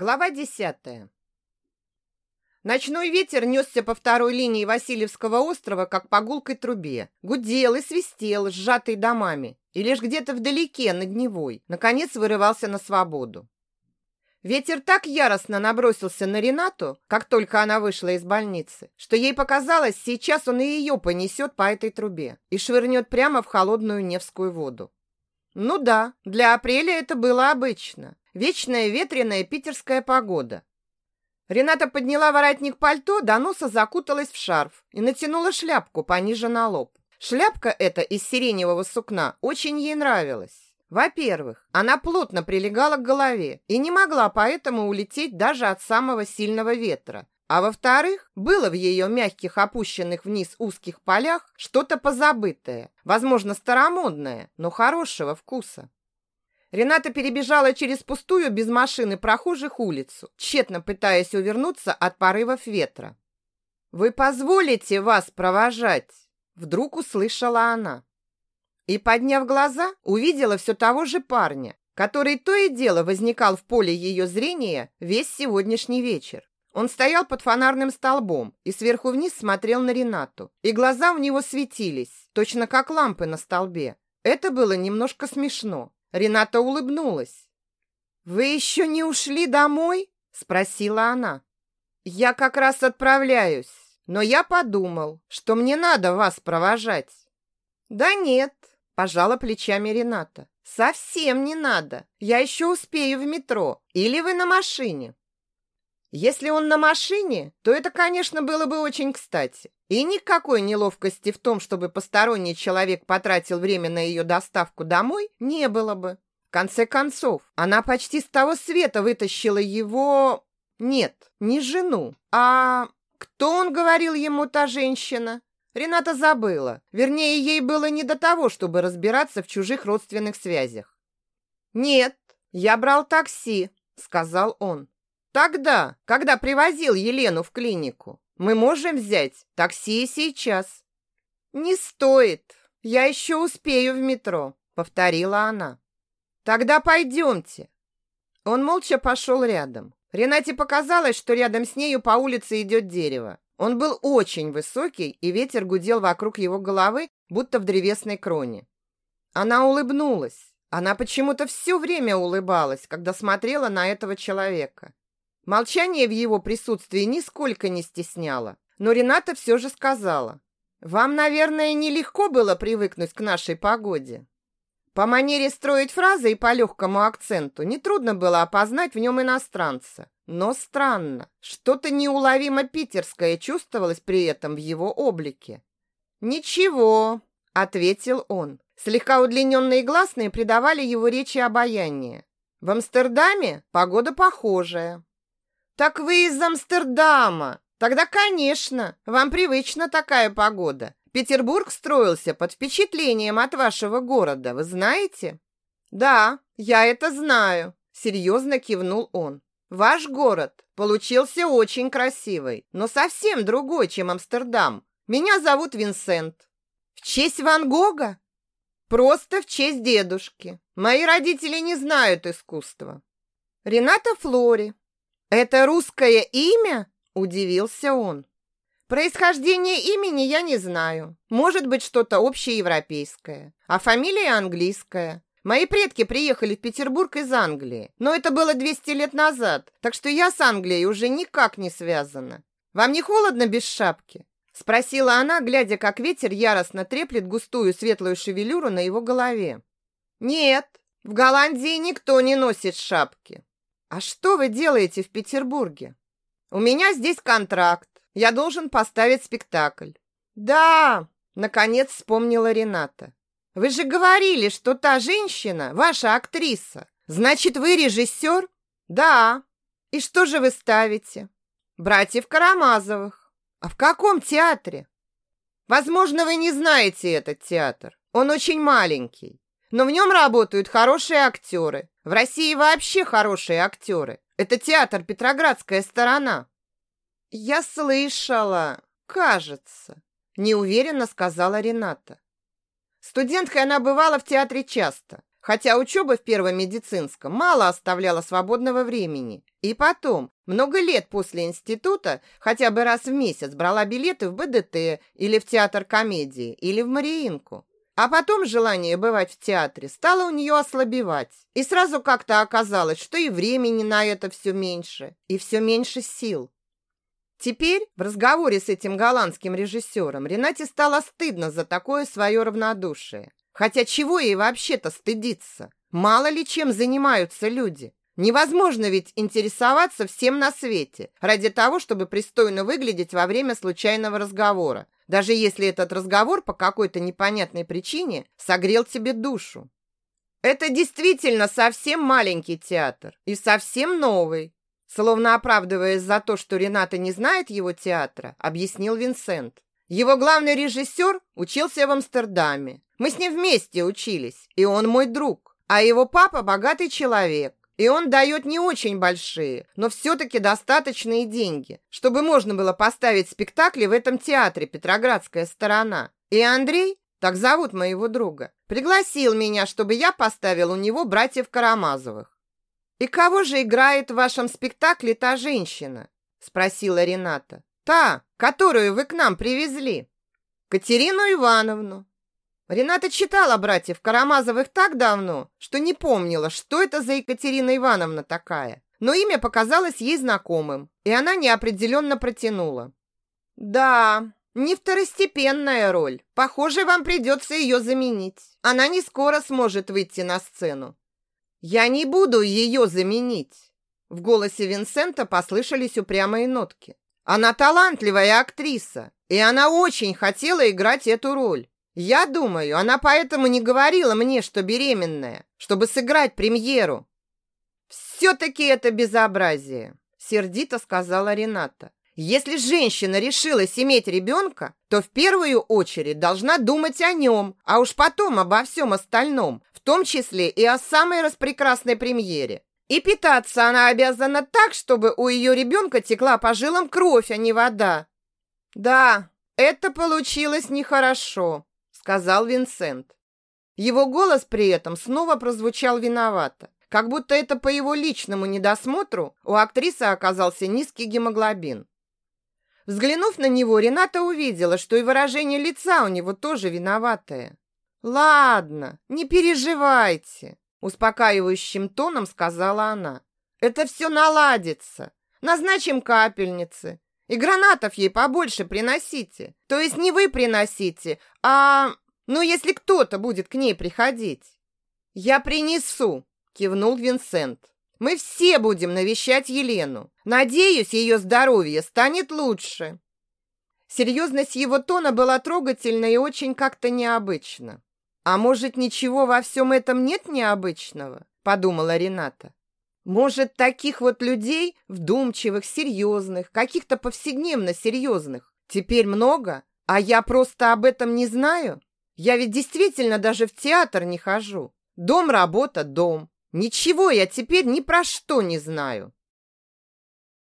Глава десятая. Ночной ветер несся по второй линии Васильевского острова, как по гулкой трубе. Гудел и свистел, сжатый домами. И лишь где-то вдалеке, над Невой, наконец вырывался на свободу. Ветер так яростно набросился на Ренату, как только она вышла из больницы, что ей показалось, сейчас он и ее понесет по этой трубе и швырнет прямо в холодную Невскую воду. Ну да, для апреля это было обычно. Вечная ветреная питерская погода. Рената подняла воротник пальто, до носа закуталась в шарф и натянула шляпку пониже на лоб. Шляпка эта из сиреневого сукна очень ей нравилась. Во-первых, она плотно прилегала к голове и не могла поэтому улететь даже от самого сильного ветра. А во-вторых, было в ее мягких опущенных вниз узких полях что-то позабытое, возможно, старомодное, но хорошего вкуса. Рената перебежала через пустую без машины прохожих улицу, тщетно пытаясь увернуться от порывов ветра. «Вы позволите вас провожать?» Вдруг услышала она. И, подняв глаза, увидела все того же парня, который то и дело возникал в поле ее зрения весь сегодняшний вечер. Он стоял под фонарным столбом и сверху вниз смотрел на Ренату, и глаза у него светились, точно как лампы на столбе. Это было немножко смешно, Рената улыбнулась. «Вы еще не ушли домой?» – спросила она. «Я как раз отправляюсь, но я подумал, что мне надо вас провожать». «Да нет», – пожала плечами Рената. «Совсем не надо. Я еще успею в метро. Или вы на машине?» Если он на машине, то это, конечно, было бы очень кстати. И никакой неловкости в том, чтобы посторонний человек потратил время на ее доставку домой, не было бы. В конце концов, она почти с того света вытащила его... Нет, не жену, а... Кто он говорил ему, та женщина? Рената забыла. Вернее, ей было не до того, чтобы разбираться в чужих родственных связях. «Нет, я брал такси», — сказал он. Тогда, когда привозил Елену в клинику, мы можем взять такси сейчас. Не стоит. Я еще успею в метро, повторила она. Тогда пойдемте. Он молча пошел рядом. Ренате показалось, что рядом с нею по улице идет дерево. Он был очень высокий, и ветер гудел вокруг его головы, будто в древесной кроне. Она улыбнулась. Она почему-то все время улыбалась, когда смотрела на этого человека. Молчание в его присутствии нисколько не стесняло, но Рената все же сказала. «Вам, наверное, нелегко было привыкнуть к нашей погоде». По манере строить фразы и по легкому акценту нетрудно было опознать в нем иностранца. Но странно, что-то неуловимо питерское чувствовалось при этом в его облике. «Ничего», — ответил он. Слегка удлиненные гласные придавали его речи обаяние. «В Амстердаме погода похожая, «Так вы из Амстердама! Тогда, конечно, вам привычна такая погода. Петербург строился под впечатлением от вашего города, вы знаете?» «Да, я это знаю», — серьезно кивнул он. «Ваш город получился очень красивый, но совсем другой, чем Амстердам. Меня зовут Винсент». «В честь Ван Гога?» «Просто в честь дедушки. Мои родители не знают искусства». «Рената Флори, «Это русское имя?» – удивился он. «Происхождение имени я не знаю. Может быть, что-то общеевропейское. А фамилия английская. Мои предки приехали в Петербург из Англии, но это было 200 лет назад, так что я с Англией уже никак не связана. Вам не холодно без шапки?» Спросила она, глядя, как ветер яростно треплет густую светлую шевелюру на его голове. «Нет, в Голландии никто не носит шапки. «А что вы делаете в Петербурге?» «У меня здесь контракт. Я должен поставить спектакль». «Да!» — наконец вспомнила Рената. «Вы же говорили, что та женщина — ваша актриса. Значит, вы режиссер?» «Да». «И что же вы ставите?» «Братьев Карамазовых». «А в каком театре?» «Возможно, вы не знаете этот театр. Он очень маленький. Но в нем работают хорошие актеры. В России вообще хорошие актеры. Это театр «Петроградская сторона». «Я слышала, кажется», – неуверенно сказала Рената. Студенткой она бывала в театре часто. хотя учеба в первом медицинском мало оставляла свободного времени. И потом, много лет после института, хотя бы раз в месяц брала билеты в БДТ или в театр комедии, или в Мариинку. А потом желание бывать в театре стало у нее ослабевать. И сразу как-то оказалось, что и времени на это все меньше, и все меньше сил. Теперь в разговоре с этим голландским режиссером Ренате стало стыдно за такое свое равнодушие. Хотя чего ей вообще-то стыдиться? Мало ли чем занимаются люди. Невозможно ведь интересоваться всем на свете ради того, чтобы пристойно выглядеть во время случайного разговора, даже если этот разговор по какой-то непонятной причине согрел тебе душу. Это действительно совсем маленький театр и совсем новый. Словно оправдываясь за то, что Рената не знает его театра, объяснил Винсент. Его главный режиссер учился в Амстердаме. Мы с ним вместе учились, и он мой друг. А его папа богатый человек, и он дает не очень большие, но все-таки достаточные деньги, чтобы можно было поставить спектакли в этом театре «Петроградская сторона». И Андрей, так зовут моего друга, пригласил меня, чтобы я поставил у него братьев Карамазовых. «И кого же играет в вашем спектакле та женщина?» спросила Рената. «Та, которую вы к нам привезли». «Катерину Ивановну». Рената читала братьев Карамазовых так давно, что не помнила, что это за Екатерина Ивановна такая. Но имя показалось ей знакомым, и она неопределенно протянула. «Да, не второстепенная роль. Похоже, вам придется ее заменить. Она не скоро сможет выйти на сцену». «Я не буду ее заменить!» В голосе Винсента послышались упрямые нотки. «Она талантливая актриса, и она очень хотела играть эту роль. Я думаю, она поэтому не говорила мне, что беременная, чтобы сыграть премьеру. Все-таки это безобразие, сердито сказала Рената. Если женщина решилась иметь ребенка, то в первую очередь должна думать о нем, а уж потом обо всем остальном, в том числе и о самой распрекрасной премьере. И питаться она обязана так, чтобы у ее ребенка текла по жилам кровь, а не вода. Да, это получилось нехорошо сказал Винсент. Его голос при этом снова прозвучал виновато, как будто это по его личному недосмотру у актрисы оказался низкий гемоглобин. Взглянув на него, Рената увидела, что и выражение лица у него тоже виноватое. «Ладно, не переживайте», – успокаивающим тоном сказала она. «Это все наладится. Назначим капельницы. И гранатов ей побольше приносите. То есть не вы приносите, а... Ну, если кто-то будет к ней приходить. Я принесу, кивнул Винсент. Мы все будем навещать Елену. Надеюсь, ее здоровье станет лучше. Серьезность его тона была трогательна и очень как-то необычна. А может, ничего во всем этом нет необычного? Подумала Рената. Может, таких вот людей, вдумчивых, серьезных, каких-то повседневно серьезных, теперь много, а я просто об этом не знаю? Я ведь действительно даже в театр не хожу. Дом, работа, дом. Ничего я теперь ни про что не знаю.